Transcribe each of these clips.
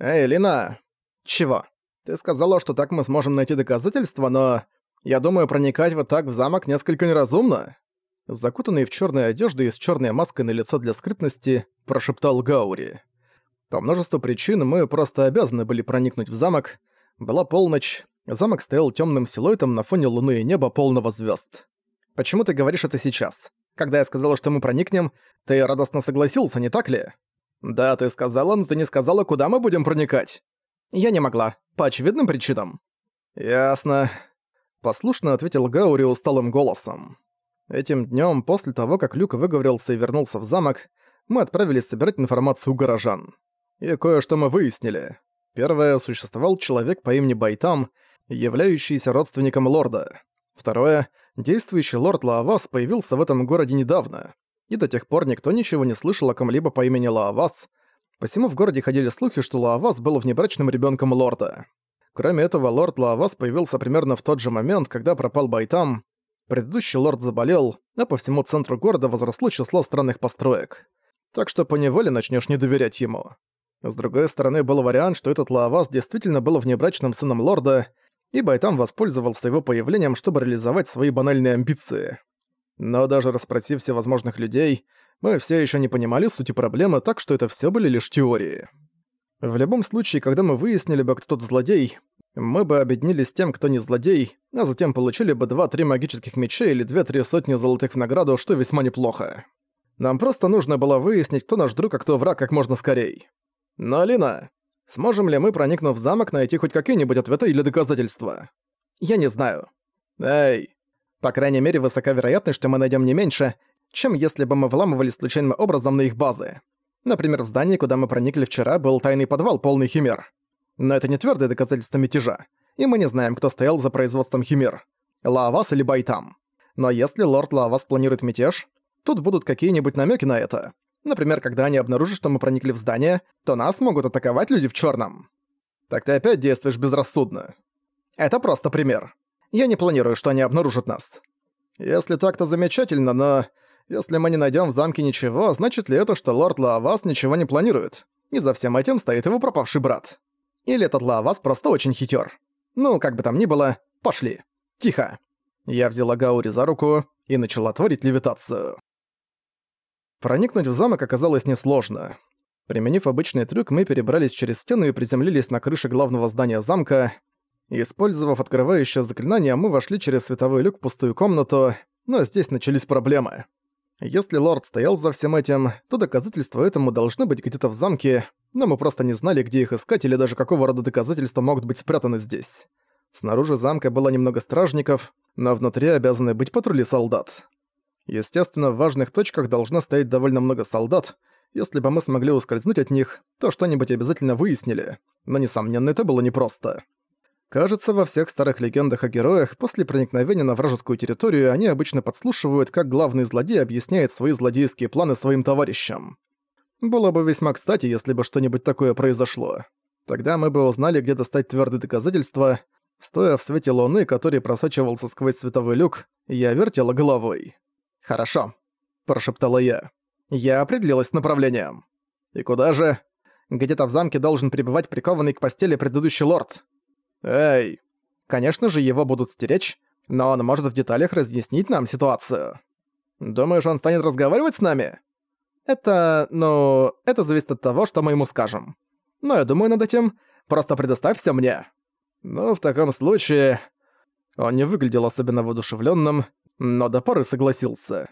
«Эй, Лина!» «Чего? Ты сказала, что так мы сможем найти доказательства, но... Я думаю, проникать вот так в замок несколько неразумно». Закутанный в черные одежды и с черной маской на лицо для скрытности, прошептал Гаури. По множеству причин мы просто обязаны были проникнуть в замок. Была полночь, замок стоял темным силуэтом на фоне луны и неба полного звезд. «Почему ты говоришь это сейчас? Когда я сказала, что мы проникнем, ты радостно согласился, не так ли?» «Да, ты сказала, но ты не сказала, куда мы будем проникать». «Я не могла, по очевидным причинам». «Ясно», — послушно ответил Гаури усталым голосом. Этим днем, после того, как Люк выговорился и вернулся в замок, мы отправились собирать информацию у горожан. И кое-что мы выяснили. Первое, существовал человек по имени Байтам, являющийся родственником лорда. Второе, действующий лорд Лаавас появился в этом городе недавно и до тех пор никто ничего не слышал о ком-либо по имени Лаавас, посему в городе ходили слухи, что Лаавас был внебрачным ребенком лорда. Кроме этого, лорд Лаавас появился примерно в тот же момент, когда пропал Байтам. Предыдущий лорд заболел, а по всему центру города возросло число странных построек. Так что поневоле начнешь не доверять ему. С другой стороны, был вариант, что этот Лаавас действительно был внебрачным сыном лорда, и Байтам воспользовался его появлением, чтобы реализовать свои банальные амбиции. Но даже расспросив всевозможных людей, мы все еще не понимали сути проблемы, так что это все были лишь теории. В любом случае, когда мы выяснили бы, кто тот злодей, мы бы объединились с тем, кто не злодей, а затем получили бы 2-3 магических мечей или 2-3 сотни золотых в награду, что весьма неплохо. Нам просто нужно было выяснить, кто наш друг, а кто враг как можно скорей. Но, Алина, сможем ли мы, проникнув в замок, найти хоть какие-нибудь ответы или доказательства? Я не знаю. Эй, по крайней мере, высока вероятность, что мы найдем не меньше, чем если бы мы вламывались случайным образом на их базы. Например, в здании, куда мы проникли вчера, был тайный подвал, полный химер. Но это не твердое доказательство мятежа, и мы не знаем, кто стоял за производством химер. Лаавас или Байтам. Но если лорд Лаавас планирует мятеж, тут будут какие-нибудь намеки на это. Например, когда они обнаружат, что мы проникли в здание, то нас могут атаковать люди в черном. Так ты опять действуешь безрассудно. Это просто пример. Я не планирую, что они обнаружат нас. Если так, то замечательно, но... Если мы не найдем в замке ничего, значит ли это, что лорд Лаавас ничего не планирует? И за всем этим стоит его пропавший брат. Или этот Лаавас просто очень хитер. Ну, как бы там ни было, пошли. Тихо. Я взяла Гаури за руку и начала творить левитацию. Проникнуть в замок оказалось несложно. Применив обычный трюк, мы перебрались через стену и приземлились на крыше главного здания замка, Использовав открывающее заклинание, мы вошли через световой люк в пустую комнату, но здесь начались проблемы. Если лорд стоял за всем этим, то доказательства этому должны быть где-то в замке, но мы просто не знали, где их искать или даже какого рода доказательства могут быть спрятаны здесь. Снаружи замка было немного стражников, но внутри обязаны быть патрули солдат. Естественно, в важных точках должно стоять довольно много солдат. Если бы мы смогли ускользнуть от них, то что-нибудь обязательно выяснили. Но, несомненно, это было непросто. Кажется, во всех старых легендах о героях после проникновения на вражескую территорию они обычно подслушивают, как главный злодей объясняет свои злодейские планы своим товарищам. Было бы весьма кстати, если бы что-нибудь такое произошло. Тогда мы бы узнали, где достать твердые доказательства. Стоя в свете луны, который просачивался сквозь световой люк, я вертела головой. «Хорошо», – прошептала я. «Я определилась с направлением». «И куда же?» «Где-то в замке должен пребывать прикованный к постели предыдущий лорд». «Эй!» Конечно же, его будут стеречь, но он может в деталях разъяснить нам ситуацию. Думаешь, он станет разговаривать с нами? Это, ну, это зависит от того, что мы ему скажем. Но я думаю над этим. Просто предоставь все мне. Ну, в таком случае... Он не выглядел особенно воодушевленным, но до поры согласился.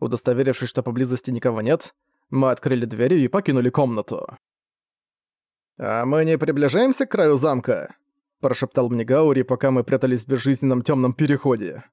Удостоверившись, что поблизости никого нет, мы открыли двери и покинули комнату. «А мы не приближаемся к краю замка?» Прошептал мне Гаури, пока мы прятались в безжизненном темном переходе.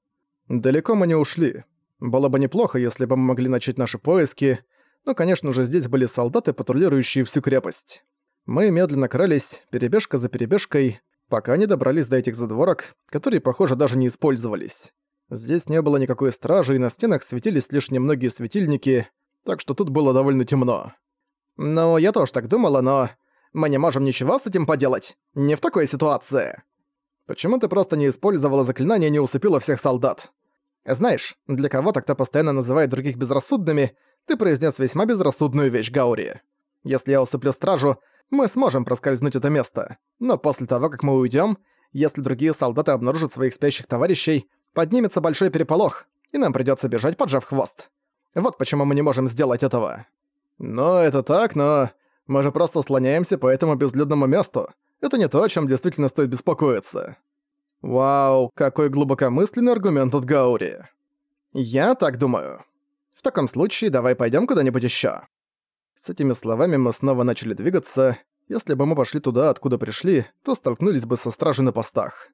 Далеко мы не ушли. Было бы неплохо, если бы мы могли начать наши поиски, но, конечно же, здесь были солдаты, патрулирующие всю крепость. Мы медленно крались, перебежка за перебежкой, пока не добрались до этих задворок, которые, похоже, даже не использовались. Здесь не было никакой стражи, и на стенах светились лишь немногие светильники, так что тут было довольно темно. Ну, я тоже так думала, но... Мы не можем ничего с этим поделать. Не в такой ситуации. Почему ты просто не использовала заклинание и не усыпила всех солдат? Знаешь, для кого-то, кто постоянно называет других безрассудными, ты произнес весьма безрассудную вещь, Гаури. Если я усыплю стражу, Мы сможем проскользнуть это место, но после того, как мы уйдем, если другие солдаты обнаружат своих спящих товарищей, поднимется большой переполох, и нам придется бежать, поджав хвост. Вот почему мы не можем сделать этого. Но это так, но мы же просто слоняемся по этому безлюдному месту. Это не то, о чем действительно стоит беспокоиться. Вау, какой глубокомысленный аргумент от Гаури. Я так думаю. В таком случае давай пойдем куда-нибудь еще. С этими словами мы снова начали двигаться. Если бы мы пошли туда, откуда пришли, то столкнулись бы со стражей на постах.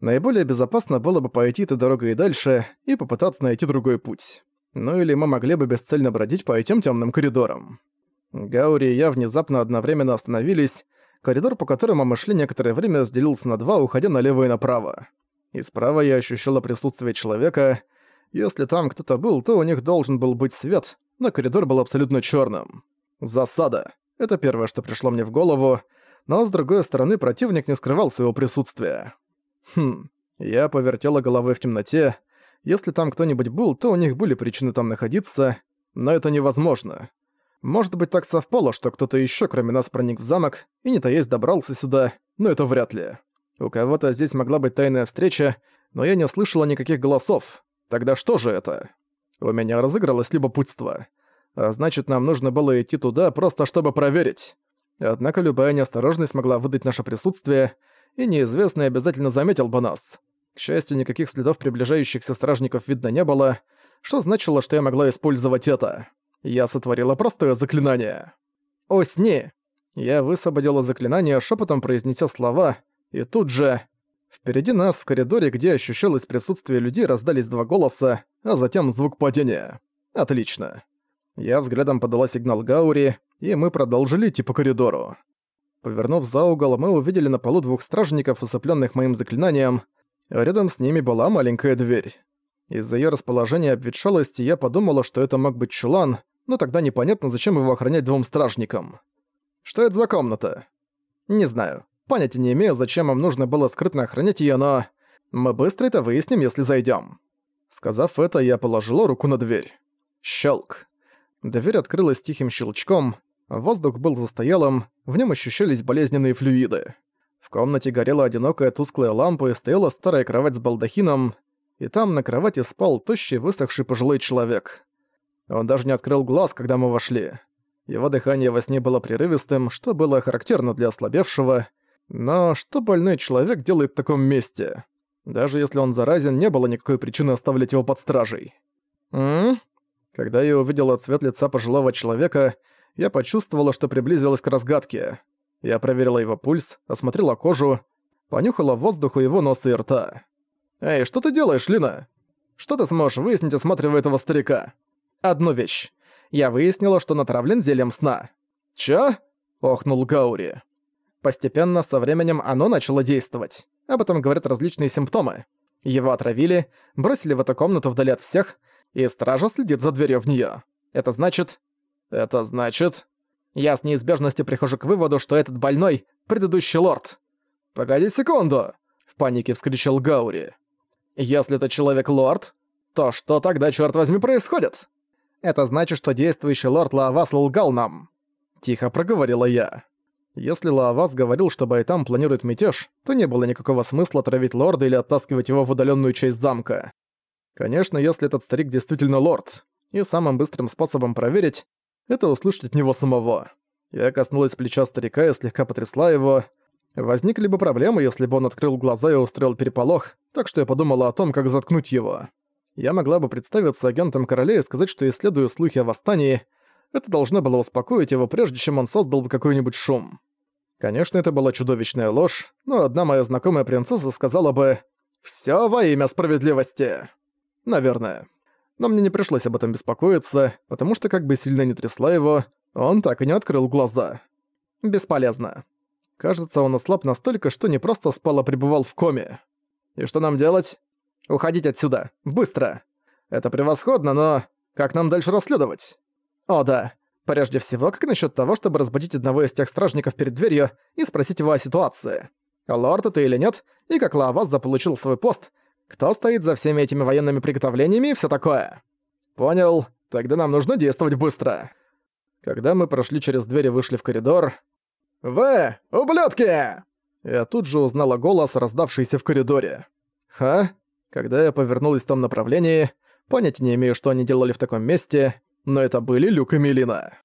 Наиболее безопасно было бы пойти этой дорогой и дальше, и попытаться найти другой путь. Ну или мы могли бы бесцельно бродить по этим темным коридорам. Гаури и я внезапно одновременно остановились. Коридор, по которому мы шли некоторое время, разделился на два, уходя налево и направо. И справа я ощущала присутствие человека. Если там кто-то был, то у них должен был быть свет, но коридор был абсолютно черным. Засада. Это первое, что пришло мне в голову, но с другой стороны противник не скрывал своего присутствия. Хм, я повертела головой в темноте. Если там кто-нибудь был, то у них были причины там находиться, но это невозможно. Может быть, так совпало, что кто-то еще, кроме нас, проник в замок и не то есть добрался сюда, но это вряд ли. У кого-то здесь могла быть тайная встреча, но я не слышала никаких голосов. Тогда что же это? У меня разыгралось любопытство. А значит, нам нужно было идти туда, просто чтобы проверить. Однако любая неосторожность могла выдать наше присутствие, и неизвестный обязательно заметил бы нас. К счастью, никаких следов приближающихся стражников видно не было, что значило, что я могла использовать это. Я сотворила простое заклинание. «Осни!» Я высвободила заклинание, шепотом произнеся слова, и тут же... Впереди нас, в коридоре, где ощущалось присутствие людей, раздались два голоса, а затем звук падения. Отлично. Я взглядом подала сигнал Гаури, и мы продолжили идти по коридору. Повернув за угол, мы увидели на полу двух стражников, усыпленных моим заклинанием. Рядом с ними была маленькая дверь. Из-за ее расположения обветшалости я подумала, что это мог быть чулан, но тогда непонятно, зачем его охранять двум стражникам. Что это за комната? Не знаю. Понятия не имею, зачем им нужно было скрытно охранять ее, но... Мы быстро это выясним, если зайдем. Сказав это, я положила руку на дверь. Щелк. Дверь открылась тихим щелчком, воздух был застоялым, в нем ощущались болезненные флюиды. В комнате горела одинокая тусклая лампа и стояла старая кровать с балдахином, и там на кровати спал тощий высохший пожилой человек. Он даже не открыл глаз, когда мы вошли. Его дыхание во сне было прерывистым, что было характерно для ослабевшего. Но что больной человек делает в таком месте? Даже если он заразен, не было никакой причины оставлять его под стражей. «М?», когда я увидела цвет лица пожилого человека, я почувствовала, что приблизилась к разгадке. Я проверила его пульс, осмотрела кожу, понюхала воздух у его носа и рта. «Эй, что ты делаешь, Лина? Что ты сможешь выяснить, осматривая этого старика?» «Одну вещь. Я выяснила, что натравлен зельем сна». «Чё?» — охнул Гаури. Постепенно, со временем, оно начало действовать. Об этом говорят различные симптомы. Его отравили, бросили в эту комнату вдали от всех, и стража следит за дверью в неё. Это значит... Это значит... Я с неизбежностью прихожу к выводу, что этот больной — предыдущий лорд. «Погоди секунду!» — в панике вскричал Гаури. «Если это человек-лорд, то что тогда, черт возьми, происходит?» «Это значит, что действующий лорд Лаавас лгал нам», — тихо проговорила я. Если Лаавас говорил, что Байтам планирует мятеж, то не было никакого смысла травить лорда или оттаскивать его в удаленную часть замка. Конечно, если этот старик действительно лорд, и самым быстрым способом проверить — это услышать от него самого. Я коснулась плеча старика и слегка потрясла его. Возникли бы проблемы, если бы он открыл глаза и устроил переполох, так что я подумала о том, как заткнуть его. Я могла бы представиться агентом короля и сказать, что исследую слухи о восстании. Это должно было успокоить его, прежде чем он создал бы какой-нибудь шум. Конечно, это была чудовищная ложь, но одна моя знакомая принцесса сказала бы «Всё во имя справедливости». Наверное. Но мне не пришлось об этом беспокоиться, потому что как бы сильно не трясла его, он так и не открыл глаза. Бесполезно. Кажется, он ослаб настолько, что не просто спал, а пребывал в коме. И что нам делать? Уходить отсюда. Быстро. Это превосходно, но... Как нам дальше расследовать? О да. Прежде всего, как насчет того, чтобы разбудить одного из тех стражников перед дверью и спросить его о ситуации? Лорд это или нет, и как Лаваз заполучил свой пост, кто стоит за всеми этими военными приготовлениями и всё такое? Понял. Тогда нам нужно действовать быстро. Когда мы прошли через дверь и вышли в коридор... «Вы, ублюдки!» Я тут же узнала голос, раздавшийся в коридоре. «Ха?» Когда я повернулась в том направлении, понятия не имею, что они делали в таком месте, но это были Люк и Мелина.